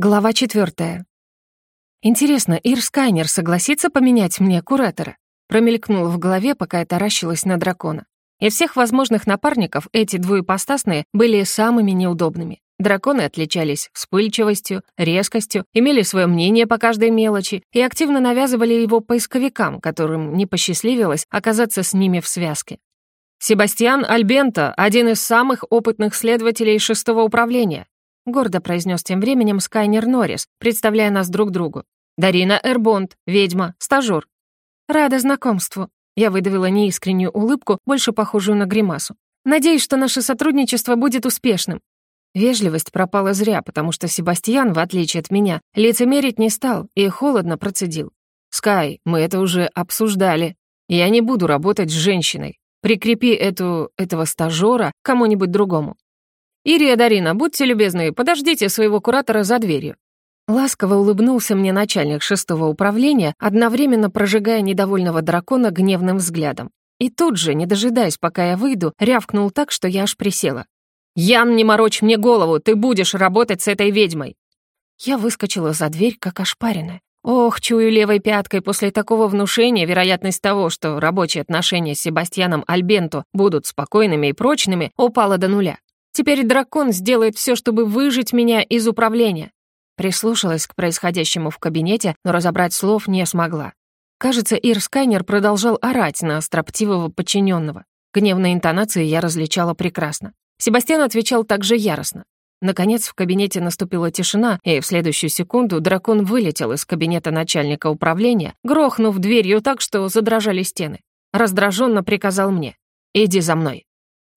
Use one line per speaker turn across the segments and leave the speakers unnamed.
Глава четвертая. Интересно, Ир Скайнер согласится поменять мне куратора? Промелькнуло в голове, пока я таращилась на дракона. Из всех возможных напарников эти двуепостасные были самыми неудобными. Драконы отличались вспыльчивостью, резкостью, имели свое мнение по каждой мелочи и активно навязывали его поисковикам, которым не посчастливилось оказаться с ними в связке. «Себастьян Альбента — один из самых опытных следователей шестого управления», гордо произнес тем временем Скайнер Норрис, представляя нас друг другу. «Дарина Эрбонд, ведьма, стажёр». «Рада знакомству». Я выдавила неискреннюю улыбку, больше похожую на гримасу. «Надеюсь, что наше сотрудничество будет успешным». Вежливость пропала зря, потому что Себастьян, в отличие от меня, лицемерить не стал и холодно процедил. «Скай, мы это уже обсуждали. Я не буду работать с женщиной. Прикрепи эту... этого стажёра кому-нибудь другому. «Ирия Дарина, будьте любезны, подождите своего куратора за дверью». Ласково улыбнулся мне начальник шестого управления, одновременно прожигая недовольного дракона гневным взглядом. И тут же, не дожидаясь, пока я выйду, рявкнул так, что я аж присела. «Ян, не морочь мне голову, ты будешь работать с этой ведьмой!» Я выскочила за дверь, как ошпаренная. Ох, чую левой пяткой, после такого внушения вероятность того, что рабочие отношения с Себастьяном Альбенто будут спокойными и прочными, упала до нуля. Теперь дракон сделает все, чтобы выжить меня из управления». Прислушалась к происходящему в кабинете, но разобрать слов не смогла. Кажется, Ир Скайнер продолжал орать на строптивого подчиненного. Гневные интонации я различала прекрасно. Себастьян отвечал также яростно. Наконец в кабинете наступила тишина, и в следующую секунду дракон вылетел из кабинета начальника управления, грохнув дверью так, что задрожали стены. Раздраженно приказал мне «Иди за мной».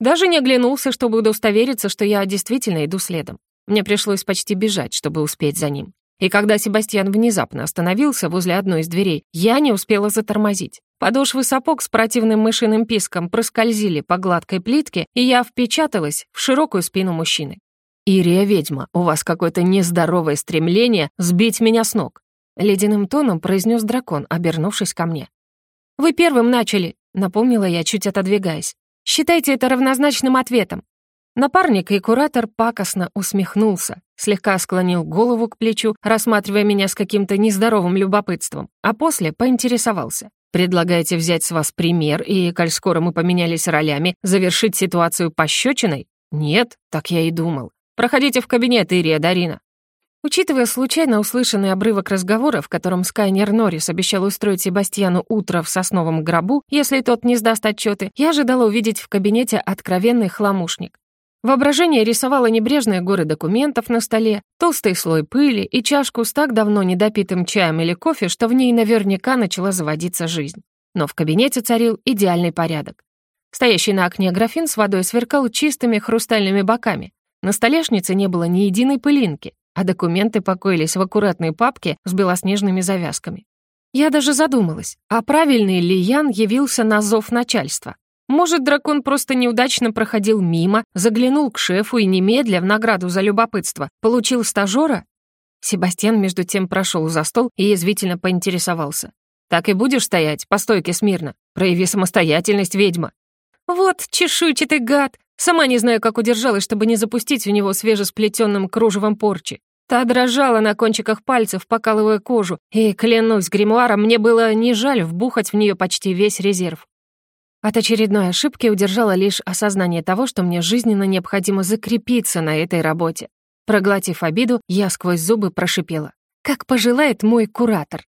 Даже не оглянулся, чтобы удостовериться, что я действительно иду следом. Мне пришлось почти бежать, чтобы успеть за ним. И когда Себастьян внезапно остановился возле одной из дверей, я не успела затормозить. Подошвы сапог с противным мышиным писком проскользили по гладкой плитке, и я впечаталась в широкую спину мужчины. «Ирия ведьма, у вас какое-то нездоровое стремление сбить меня с ног», ледяным тоном произнес дракон, обернувшись ко мне. «Вы первым начали», — напомнила я, чуть отодвигаясь. Считайте это равнозначным ответом». Напарник и куратор пакостно усмехнулся, слегка склонил голову к плечу, рассматривая меня с каким-то нездоровым любопытством, а после поинтересовался. «Предлагаете взять с вас пример и, коль скоро мы поменялись ролями, завершить ситуацию пощечиной? Нет, так я и думал. Проходите в кабинет, Ирия Дарина. Учитывая случайно услышанный обрывок разговора, в котором Скайнер Норрис обещал устроить Себастьяну утро в сосновом гробу, если тот не сдаст отчеты, я ожидала увидеть в кабинете откровенный хламушник. Воображение рисовало небрежные горы документов на столе, толстый слой пыли и чашку с так давно недопитым чаем или кофе, что в ней наверняка начала заводиться жизнь. Но в кабинете царил идеальный порядок. Стоящий на окне графин с водой сверкал чистыми хрустальными боками. На столешнице не было ни единой пылинки, а документы покоились в аккуратной папке с белоснежными завязками. Я даже задумалась, а правильный ли Ян явился на зов начальства? Может, дракон просто неудачно проходил мимо, заглянул к шефу и немедля в награду за любопытство получил стажера? Себастьян между тем прошел за стол и язвительно поинтересовался. «Так и будешь стоять, по стойке смирно. Прояви самостоятельность, ведьма». «Вот чешуйчатый гад! Сама не знаю, как удержалась, чтобы не запустить в него свежесплетенным кружевом порчи. Та дрожала на кончиках пальцев, покалывая кожу, и, клянусь гримуаром, мне было не жаль вбухать в нее почти весь резерв. От очередной ошибки удержала лишь осознание того, что мне жизненно необходимо закрепиться на этой работе. Проглотив обиду, я сквозь зубы прошипела. «Как пожелает мой куратор».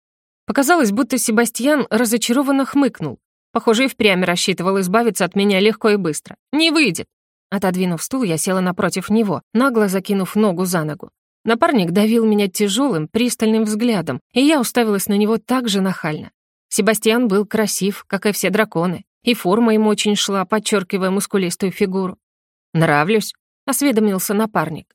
Показалось, будто Себастьян разочарованно хмыкнул. Похоже, и впрямь рассчитывал избавиться от меня легко и быстро. «Не выйдет!» Отодвинув стул, я села напротив него, нагло закинув ногу за ногу. Напарник давил меня тяжелым, пристальным взглядом, и я уставилась на него так же нахально. Себастьян был красив, как и все драконы, и форма ему очень шла, подчеркивая мускулистую фигуру. «Нравлюсь», — осведомился напарник.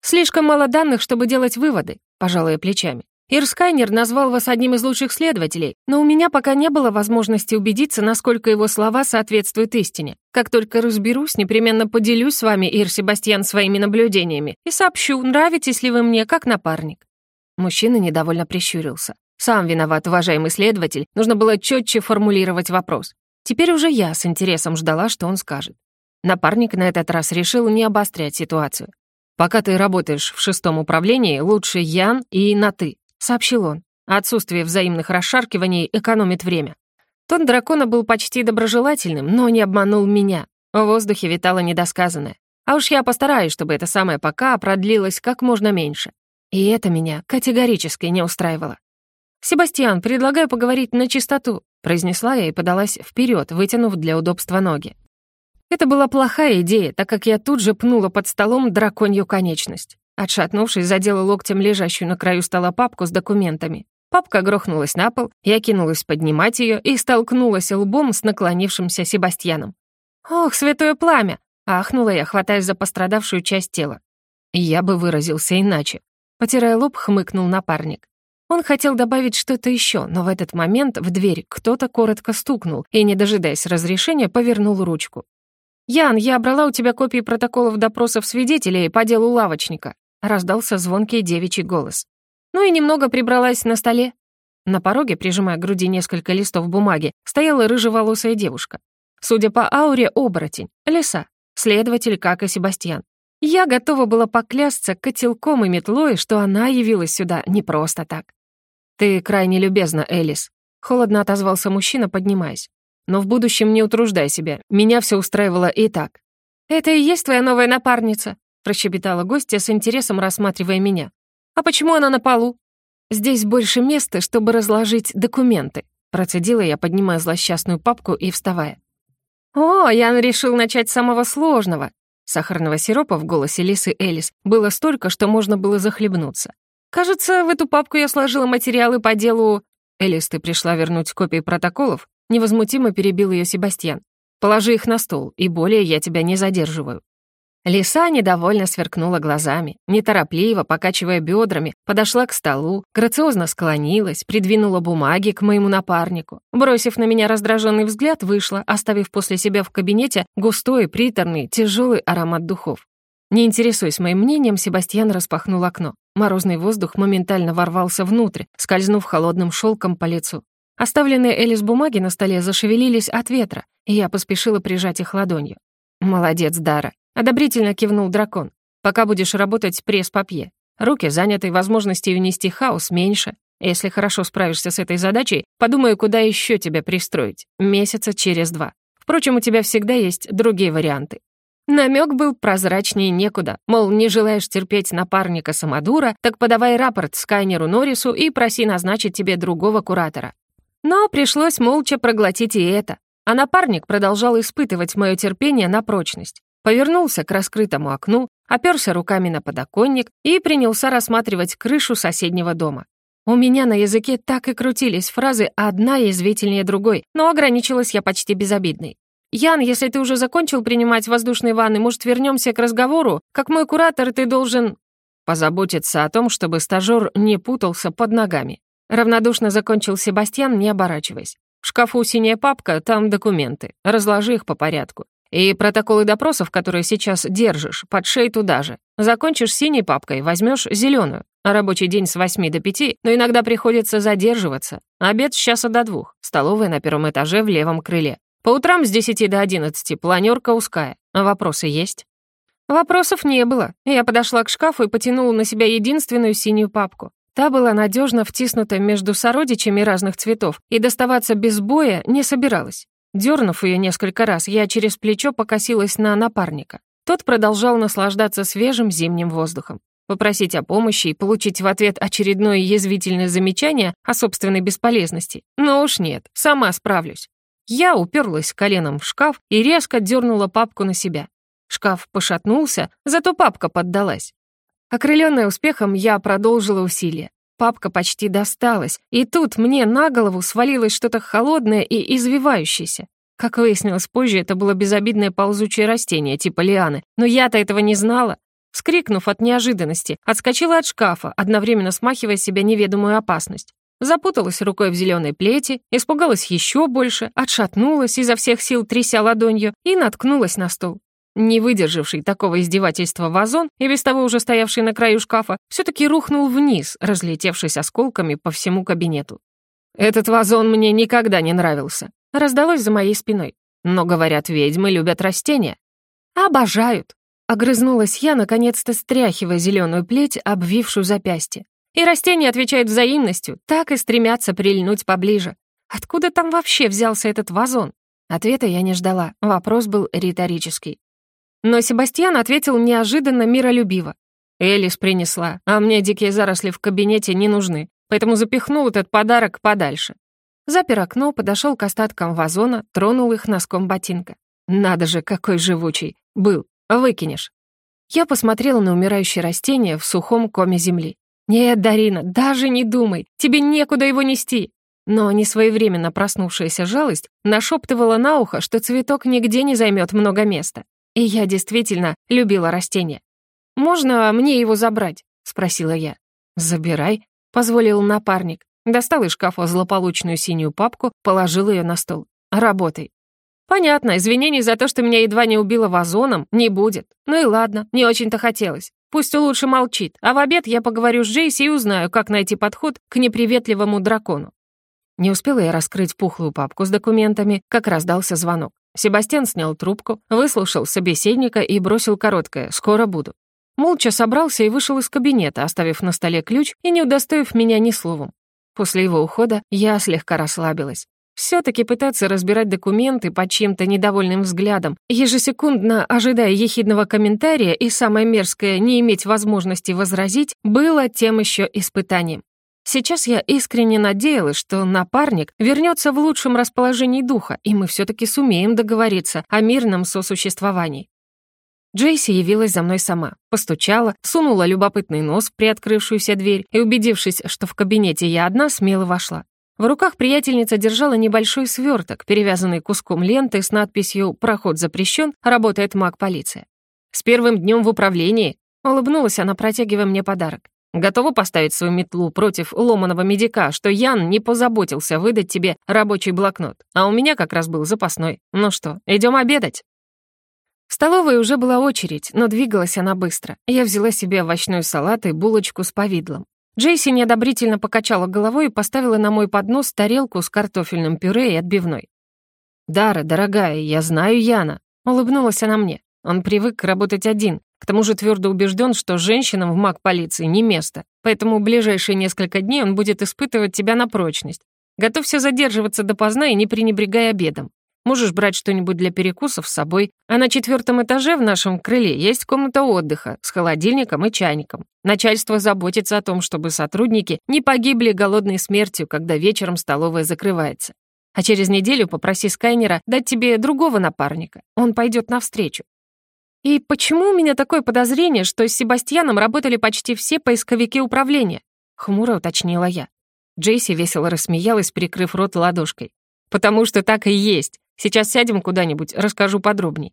«Слишком мало данных, чтобы делать выводы», — пожалуя плечами. Ирскайнер назвал вас одним из лучших следователей, но у меня пока не было возможности убедиться, насколько его слова соответствуют истине. Как только разберусь, непременно поделюсь с вами, Ир Себастьян, своими наблюдениями и сообщу, нравитесь ли вы мне как напарник». Мужчина недовольно прищурился. «Сам виноват, уважаемый следователь, нужно было четче формулировать вопрос. Теперь уже я с интересом ждала, что он скажет. Напарник на этот раз решил не обострять ситуацию. «Пока ты работаешь в шестом управлении, лучше Ян и на «ты», — сообщил он. Отсутствие взаимных расшаркиваний экономит время. Тон дракона был почти доброжелательным, но не обманул меня. В воздухе витало недосказанное. А уж я постараюсь, чтобы это самое «пока» продлилось как можно меньше. И это меня категорически не устраивало. «Себастьян, предлагаю поговорить на чистоту», произнесла я и подалась вперед, вытянув для удобства ноги. Это была плохая идея, так как я тут же пнула под столом драконью конечность. Отшатнувшись, задела локтем лежащую на краю стола папку с документами. Папка грохнулась на пол, я кинулась поднимать ее и столкнулась лбом с наклонившимся Себастьяном. «Ох, святое пламя!» — ахнула я, хватаясь за пострадавшую часть тела. Я бы выразился иначе. Потирая лоб, хмыкнул напарник. Он хотел добавить что-то еще, но в этот момент в дверь кто-то коротко стукнул и, не дожидаясь разрешения, повернул ручку. «Ян, я брала у тебя копии протоколов допросов свидетелей по делу лавочника», раздался звонкий девичий голос. «Ну и немного прибралась на столе». На пороге, прижимая к груди несколько листов бумаги, стояла рыжеволосая девушка. Судя по ауре, оборотень, лиса, следователь, как и Себастьян. Я готова была поклясться котелком и метлой, что она явилась сюда не просто так. «Ты крайне любезна, Элис», — холодно отозвался мужчина, поднимаясь. «Но в будущем не утруждай себя, меня все устраивало и так». «Это и есть твоя новая напарница», — прощебетала гостья с интересом, рассматривая меня. «А почему она на полу?» «Здесь больше места, чтобы разложить документы», — процедила я, поднимая злосчастную папку и вставая. «О, Ян решил начать с самого сложного». Сахарного сиропа в голосе Лисы Элис было столько, что можно было захлебнуться. «Кажется, в эту папку я сложила материалы по делу...» «Элис, ты пришла вернуть копии протоколов?» Невозмутимо перебил ее Себастьян. «Положи их на стол, и более я тебя не задерживаю». Лиса недовольно сверкнула глазами, неторопливо, покачивая бедрами, подошла к столу, грациозно склонилась, придвинула бумаги к моему напарнику. Бросив на меня раздраженный взгляд, вышла, оставив после себя в кабинете густой, приторный, тяжелый аромат духов. Не интересуясь моим мнением, Себастьян распахнул окно. Морозный воздух моментально ворвался внутрь, скользнув холодным шелком по лицу. Оставленные Элис бумаги на столе зашевелились от ветра, и я поспешила прижать их ладонью. «Молодец, Дара. Одобрительно кивнул дракон. «Пока будешь работать пресс-папье. Руки заняты, возможностей унести хаос меньше. Если хорошо справишься с этой задачей, подумаю, куда еще тебя пристроить. Месяца через два. Впрочем, у тебя всегда есть другие варианты». Намек был прозрачнее некуда, мол, не желаешь терпеть напарника Самодура, так подавай рапорт Скайнеру Норрису и проси назначить тебе другого куратора. Но пришлось молча проглотить и это. А напарник продолжал испытывать мое терпение на прочность повернулся к раскрытому окну, оперся руками на подоконник и принялся рассматривать крышу соседнего дома. У меня на языке так и крутились фразы одна язвительнее другой, но ограничилась я почти безобидной. «Ян, если ты уже закончил принимать воздушные ванны, может, вернемся к разговору? Как мой куратор, ты должен...» Позаботиться о том, чтобы стажёр не путался под ногами. Равнодушно закончил Себастьян, не оборачиваясь. В шкафу синяя папка, там документы. Разложи их по порядку. И протоколы допросов, которые сейчас держишь, под шеей туда же. Закончишь синей папкой, возьмешь зеленую. Рабочий день с 8 до 5, но иногда приходится задерживаться. Обед с часа до двух. Столовая на первом этаже в левом крыле. По утрам с 10 до 11 планерка узкая. Вопросы есть? Вопросов не было. Я подошла к шкафу и потянула на себя единственную синюю папку. Та была надежно втиснута между сородичами разных цветов и доставаться без боя не собиралась. Дернув ее несколько раз, я через плечо покосилась на напарника. Тот продолжал наслаждаться свежим зимним воздухом. Попросить о помощи и получить в ответ очередное язвительное замечание о собственной бесполезности. Но уж нет, сама справлюсь. Я уперлась коленом в шкаф и резко дернула папку на себя. Шкаф пошатнулся, зато папка поддалась. Окрыленная успехом, я продолжила усилие. Папка почти досталась, и тут мне на голову свалилось что-то холодное и извивающееся. Как выяснилось позже, это было безобидное ползучее растение типа лианы, но я-то этого не знала. Вскрикнув от неожиданности, отскочила от шкафа, одновременно смахивая с себя неведомую опасность. Запуталась рукой в зеленой плети, испугалась еще больше, отшатнулась изо всех сил, тряся ладонью, и наткнулась на стол. Не выдержавший такого издевательства вазон и без того уже стоявший на краю шкафа, все-таки рухнул вниз, разлетевшись осколками по всему кабинету. «Этот вазон мне никогда не нравился», — раздалось за моей спиной. «Но, говорят, ведьмы любят растения». «Обожают», Огрызнулась я, наконец-то стряхивая зеленую плеть, обвившую запястье. И растения отвечают взаимностью, так и стремятся прильнуть поближе. Откуда там вообще взялся этот вазон? Ответа я не ждала, вопрос был риторический. Но Себастьян ответил неожиданно миролюбиво. Элис принесла, а мне дикие заросли в кабинете не нужны, поэтому запихнул этот подарок подальше. Запер окно, подошел к остаткам вазона, тронул их носком ботинка. Надо же, какой живучий. Был. Выкинешь. Я посмотрела на умирающее растение в сухом коме земли. «Нет, Дарина, даже не думай, тебе некуда его нести!» Но несвоевременно проснувшаяся жалость нашептывала на ухо, что цветок нигде не займет много места. И я действительно любила растение. «Можно мне его забрать?» — спросила я. «Забирай», — позволил напарник. Достал из шкафа злополучную синюю папку, положил ее на стол. «Работай». «Понятно, извинений за то, что меня едва не убило вазоном, не будет. Ну и ладно, не очень-то хотелось. Пусть лучше молчит, а в обед я поговорю с Джейси и узнаю, как найти подход к неприветливому дракону». Не успела я раскрыть пухлую папку с документами, как раздался звонок. Себастьян снял трубку, выслушал собеседника и бросил короткое «Скоро буду». Молча собрался и вышел из кабинета, оставив на столе ключ и не удостоив меня ни словом. После его ухода я слегка расслабилась. Все-таки пытаться разбирать документы под чьим-то недовольным взглядом, ежесекундно ожидая ехидного комментария и самое мерзкое не иметь возможности возразить, было тем еще испытанием. Сейчас я искренне надеялась, что напарник вернется в лучшем расположении духа, и мы все-таки сумеем договориться о мирном сосуществовании. Джейси явилась за мной сама, постучала, сунула любопытный нос в приоткрывшуюся дверь и, убедившись, что в кабинете я одна, смело вошла. В руках приятельница держала небольшой сверток, перевязанный куском ленты с надписью «Проход запрещен, работает маг-полиция». «С первым днем в управлении!» — улыбнулась она, протягивая мне подарок. «Готова поставить свою метлу против ломаного медика, что Ян не позаботился выдать тебе рабочий блокнот, а у меня как раз был запасной. Ну что, идем обедать?» В столовой уже была очередь, но двигалась она быстро. Я взяла себе овощной салат и булочку с повидлом. Джейси неодобрительно покачала головой и поставила на мой поднос тарелку с картофельным пюре и отбивной. «Дара, дорогая, я знаю Яна», — улыбнулась она мне. Он привык работать один, к тому же твердо убежден, что женщинам в маг-полиции не место, поэтому в ближайшие несколько дней он будет испытывать тебя на прочность. Готовься задерживаться допоздна и не пренебрегай обедом. Можешь брать что-нибудь для перекусов с собой, а на четвертом этаже в нашем крыле есть комната отдыха с холодильником и чайником. Начальство заботится о том, чтобы сотрудники не погибли голодной смертью, когда вечером столовая закрывается. А через неделю попроси Скайнера дать тебе другого напарника. Он пойдет навстречу. И почему у меня такое подозрение, что с Себастьяном работали почти все поисковики управления? Хмуро уточнила я. Джейси весело рассмеялась, прикрыв рот ладошкой. «Потому что так и есть. Сейчас сядем куда-нибудь, расскажу подробней».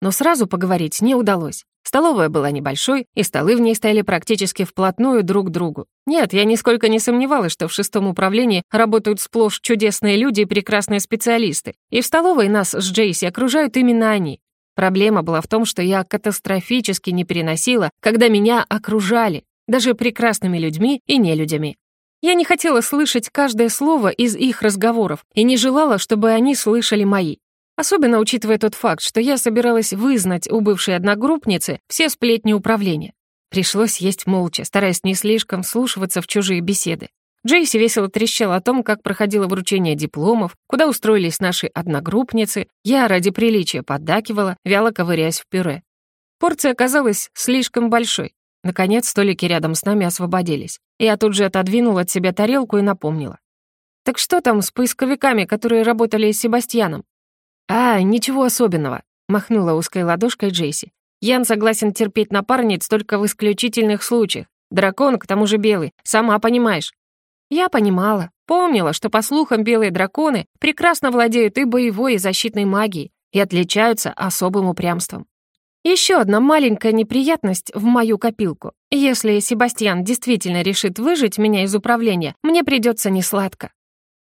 Но сразу поговорить не удалось. Столовая была небольшой, и столы в ней стояли практически вплотную друг к другу. Нет, я нисколько не сомневалась, что в шестом управлении работают сплошь чудесные люди и прекрасные специалисты. И в столовой нас с Джейси окружают именно они. Проблема была в том, что я катастрофически не переносила, когда меня окружали, даже прекрасными людьми и нелюдями. Я не хотела слышать каждое слово из их разговоров и не желала, чтобы они слышали мои. Особенно учитывая тот факт, что я собиралась вызнать у бывшей одногруппницы все сплетни управления. Пришлось есть молча, стараясь не слишком вслушиваться в чужие беседы. Джейси весело трещал о том, как проходило вручение дипломов, куда устроились наши одногруппницы. Я ради приличия поддакивала, вяло ковыряясь в пюре. Порция оказалась слишком большой, Наконец, столики рядом с нами освободились. Я тут же отодвинула от себя тарелку и напомнила. «Так что там с поисковиками, которые работали с Себастьяном?» «А, ничего особенного», — махнула узкой ладошкой Джейси. «Ян согласен терпеть напарниц только в исключительных случаях. Дракон, к тому же белый, сама понимаешь». Я понимала, помнила, что, по слухам, белые драконы прекрасно владеют и боевой, и защитной магией и отличаются особым упрямством. Еще одна маленькая неприятность в мою копилку. Если Себастьян действительно решит выжить меня из управления, мне придется несладко.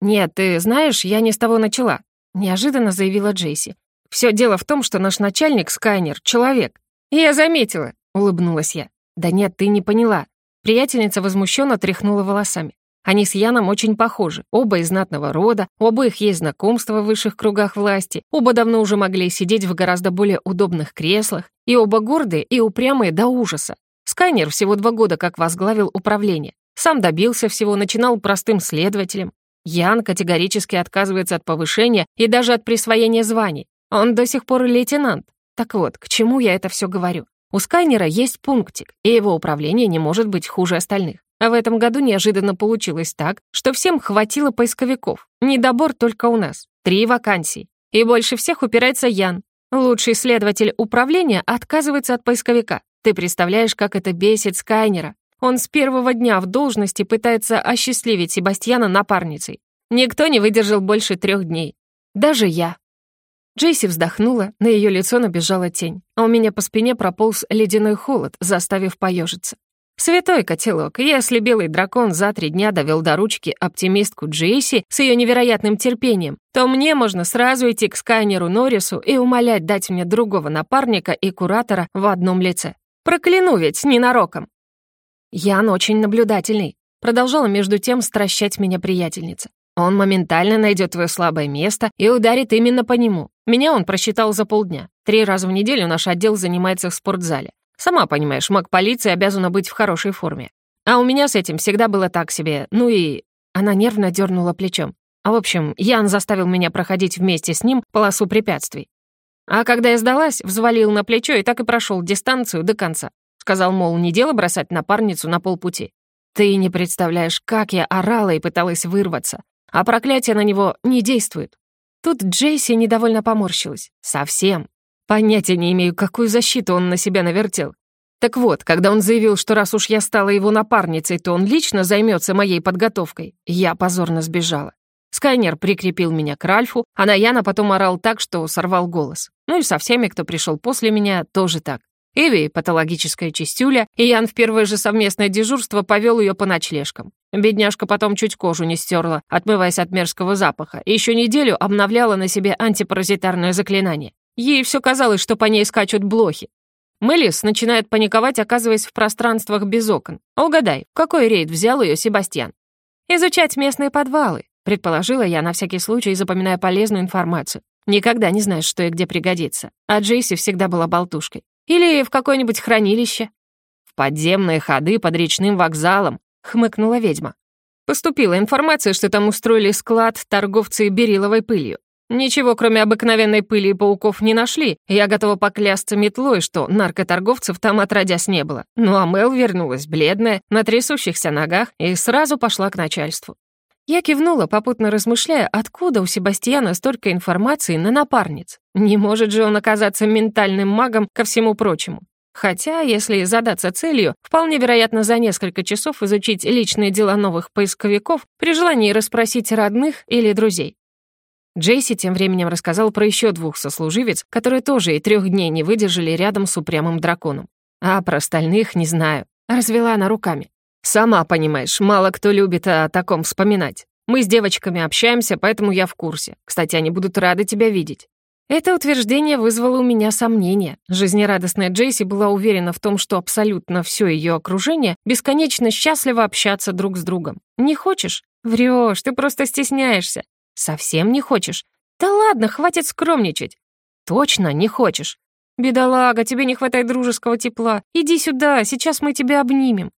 «Нет, ты знаешь, я не с того начала», — неожиданно заявила Джейси. «Все дело в том, что наш начальник, Скайнер, человек». «Я заметила», — улыбнулась я. «Да нет, ты не поняла». Приятельница возмущенно тряхнула волосами. Они с Яном очень похожи, оба из знатного рода, у обоих есть знакомства в высших кругах власти, оба давно уже могли сидеть в гораздо более удобных креслах, и оба гордые и упрямые до ужаса. Скайнер всего два года как возглавил управление. Сам добился всего, начинал простым следователем. Ян категорически отказывается от повышения и даже от присвоения званий. Он до сих пор лейтенант. Так вот, к чему я это все говорю? У Скайнера есть пунктик, и его управление не может быть хуже остальных. А в этом году неожиданно получилось так, что всем хватило поисковиков. Недобор только у нас. Три вакансии. И больше всех упирается Ян. Лучший следователь управления отказывается от поисковика. Ты представляешь, как это бесит Скайнера. Он с первого дня в должности пытается осчастливить Себастьяна напарницей. Никто не выдержал больше трех дней. Даже я. Джейси вздохнула, на ее лицо набежала тень, а у меня по спине прополз ледяной холод, заставив поежиться. Святой котелок, если белый дракон за три дня довел до ручки оптимистку Джейси с ее невероятным терпением, то мне можно сразу идти к скайнеру Норрису и умолять дать мне другого напарника и куратора в одном лице. Прокляну ведь ненароком. Ян очень наблюдательный, продолжала между тем стращать меня приятельница. Он моментально найдет твое слабое место и ударит именно по нему. Меня он просчитал за полдня. Три раза в неделю наш отдел занимается в спортзале. Сама понимаешь, маг полиции обязана быть в хорошей форме. А у меня с этим всегда было так себе. Ну и... Она нервно дернула плечом. А в общем, Ян заставил меня проходить вместе с ним полосу препятствий. А когда я сдалась, взвалил на плечо и так и прошел дистанцию до конца. Сказал, мол, не дело бросать напарницу на полпути. Ты не представляешь, как я орала и пыталась вырваться а проклятие на него не действует. Тут Джейси недовольно поморщилась. Совсем. Понятия не имею, какую защиту он на себя навертел. Так вот, когда он заявил, что раз уж я стала его напарницей, то он лично займется моей подготовкой, я позорно сбежала. Скайнер прикрепил меня к Ральфу, а Наяна потом орал так, что сорвал голос. Ну и со всеми, кто пришел после меня, тоже так. Эви — патологическая чистюля, и Ян в первое же совместное дежурство повел ее по ночлежкам. Бедняжка потом чуть кожу не стерла, отмываясь от мерзкого запаха, и еще неделю обновляла на себе антипаразитарное заклинание. Ей все казалось, что по ней скачут блохи. Мелис начинает паниковать, оказываясь в пространствах без окон. А угадай, какой рейд взял ее Себастьян? «Изучать местные подвалы», — предположила я на всякий случай, запоминая полезную информацию. Никогда не знаешь, что и где пригодится. А Джейси всегда была болтушкой. Или в какое-нибудь хранилище?» «В подземные ходы под речным вокзалом», — хмыкнула ведьма. «Поступила информация, что там устроили склад торговцы бериловой пылью. Ничего, кроме обыкновенной пыли и пауков, не нашли. Я готова поклясться метлой, что наркоторговцев там отродясь не было. Ну а Мел вернулась бледная, на трясущихся ногах и сразу пошла к начальству. Я кивнула, попутно размышляя, откуда у Себастьяна столько информации на напарниц. Не может же он оказаться ментальным магом ко всему прочему. Хотя, если задаться целью, вполне вероятно за несколько часов изучить личные дела новых поисковиков при желании расспросить родных или друзей. Джейси тем временем рассказал про еще двух сослуживец, которые тоже и трех дней не выдержали рядом с упрямым драконом. А про остальных не знаю. Развела она руками. «Сама понимаешь, мало кто любит о таком вспоминать. Мы с девочками общаемся, поэтому я в курсе. Кстати, они будут рады тебя видеть». Это утверждение вызвало у меня сомнения. Жизнерадостная Джейси была уверена в том, что абсолютно все ее окружение бесконечно счастливо общаться друг с другом. «Не хочешь? Врешь, ты просто стесняешься. Совсем не хочешь? Да ладно, хватит скромничать. Точно не хочешь. Бедолага, тебе не хватает дружеского тепла. Иди сюда, сейчас мы тебя обнимем.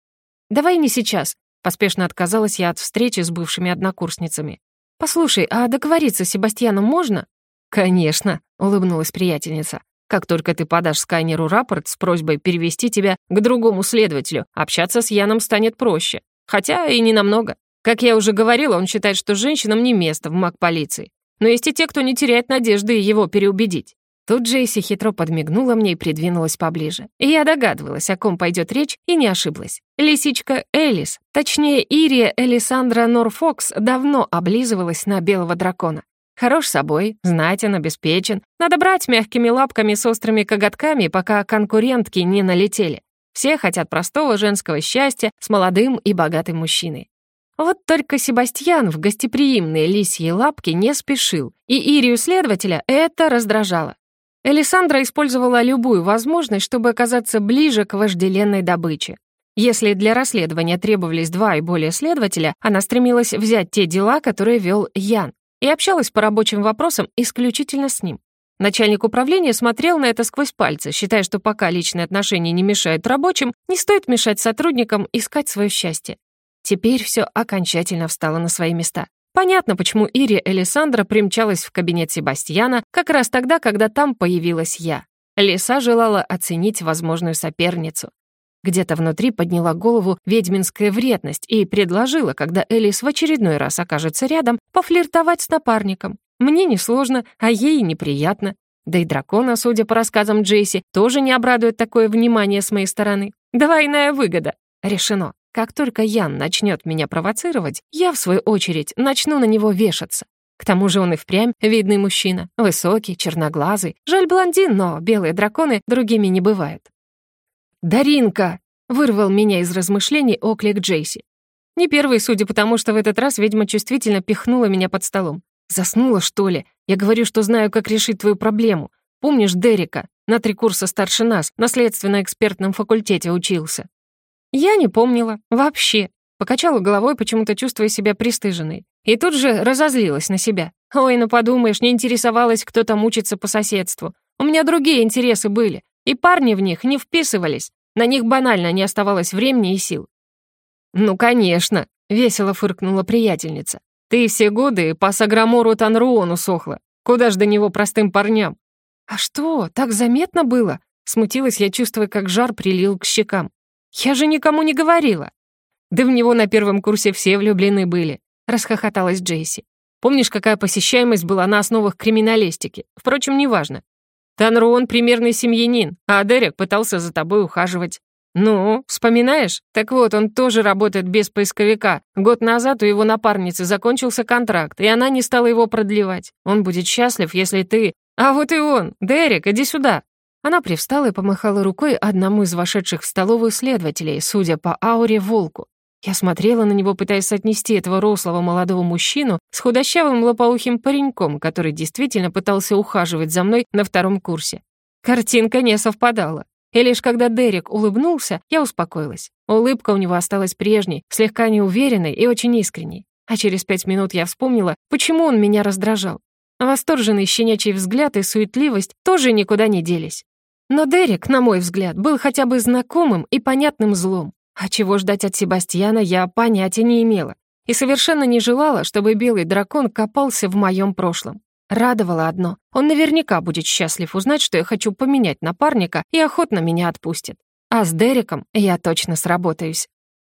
«Давай не сейчас», — поспешно отказалась я от встречи с бывшими однокурсницами. «Послушай, а договориться с Себастьяном можно?» «Конечно», — улыбнулась приятельница. «Как только ты подашь скайнеру рапорт с просьбой перевести тебя к другому следователю, общаться с Яном станет проще. Хотя и не намного. Как я уже говорила, он считает, что женщинам не место в маг полиции. Но есть и те, кто не теряет надежды его переубедить. Тут Джейси хитро подмигнула мне и придвинулась поближе. Я догадывалась, о ком пойдет речь, и не ошиблась. Лисичка Элис, точнее Ирия Элисандра Норфокс, давно облизывалась на белого дракона. Хорош собой, знатен, обеспечен. Надо брать мягкими лапками с острыми коготками, пока конкурентки не налетели. Все хотят простого женского счастья с молодым и богатым мужчиной. Вот только Себастьян в гостеприимные лисьи лапки не спешил, и Ирию следователя это раздражало. Элисандра использовала любую возможность, чтобы оказаться ближе к вожделенной добыче. Если для расследования требовались два и более следователя, она стремилась взять те дела, которые вел Ян, и общалась по рабочим вопросам исключительно с ним. Начальник управления смотрел на это сквозь пальцы, считая, что пока личные отношения не мешают рабочим, не стоит мешать сотрудникам искать свое счастье. Теперь все окончательно встало на свои места. Понятно, почему Ири Элисандра примчалась в кабинет Себастьяна как раз тогда, когда там появилась я. Лиса желала оценить возможную соперницу. Где-то внутри подняла голову ведьминская вредность и предложила, когда Элис в очередной раз окажется рядом, пофлиртовать с напарником. Мне несложно, а ей неприятно. Да и дракона, судя по рассказам Джейси, тоже не обрадует такое внимание с моей стороны. Двойная выгода. Решено. Как только Ян начнет меня провоцировать, я, в свою очередь, начну на него вешаться. К тому же он и впрямь видный мужчина, высокий, черноглазый. Жаль блондин, но белые драконы другими не бывают. «Даринка!» — вырвал меня из размышлений оклик Джейси. Не первый, судя по тому, что в этот раз ведьма чувствительно пихнула меня под столом. «Заснула, что ли? Я говорю, что знаю, как решить твою проблему. Помнишь Дерека? На три курса старше нас, на следственно-экспертном факультете учился». Я не помнила. Вообще. Покачала головой, почему-то чувствуя себя пристыженной. И тут же разозлилась на себя. «Ой, ну подумаешь, не интересовалась, кто там учится по соседству. У меня другие интересы были, и парни в них не вписывались. На них банально не оставалось времени и сил». «Ну, конечно», — весело фыркнула приятельница. Ты все годы по Саграмору Танруону сохла. Куда ж до него простым парням? А что, так заметно было? Смутилась я, чувствуя, как жар прилил к щекам. Я же никому не говорила. Да в него на первом курсе все влюблены были, расхохоталась Джейси. Помнишь, какая посещаемость была на основах криминалистики? Впрочем, неважно. Танруон примерный семьянин, а Дерек пытался за тобой ухаживать. «Ну, вспоминаешь? Так вот, он тоже работает без поисковика. Год назад у его напарницы закончился контракт, и она не стала его продлевать. Он будет счастлив, если ты... А вот и он! Дерек, иди сюда!» Она привстала и помахала рукой одному из вошедших в столовую следователей, судя по ауре, волку. Я смотрела на него, пытаясь отнести этого рослого молодого мужчину с худощавым лопоухим пареньком, который действительно пытался ухаживать за мной на втором курсе. Картинка не совпадала. И лишь когда Дерек улыбнулся, я успокоилась. Улыбка у него осталась прежней, слегка неуверенной и очень искренней. А через пять минут я вспомнила, почему он меня раздражал. Восторженный щенячий взгляд и суетливость тоже никуда не делись. Но Дерек, на мой взгляд, был хотя бы знакомым и понятным злом. А чего ждать от Себастьяна, я понятия не имела. И совершенно не желала, чтобы белый дракон копался в моем прошлом. Радовало одно. Он наверняка будет счастлив узнать, что я хочу поменять напарника и охотно меня отпустит. А с Дереком я точно сработаюсь.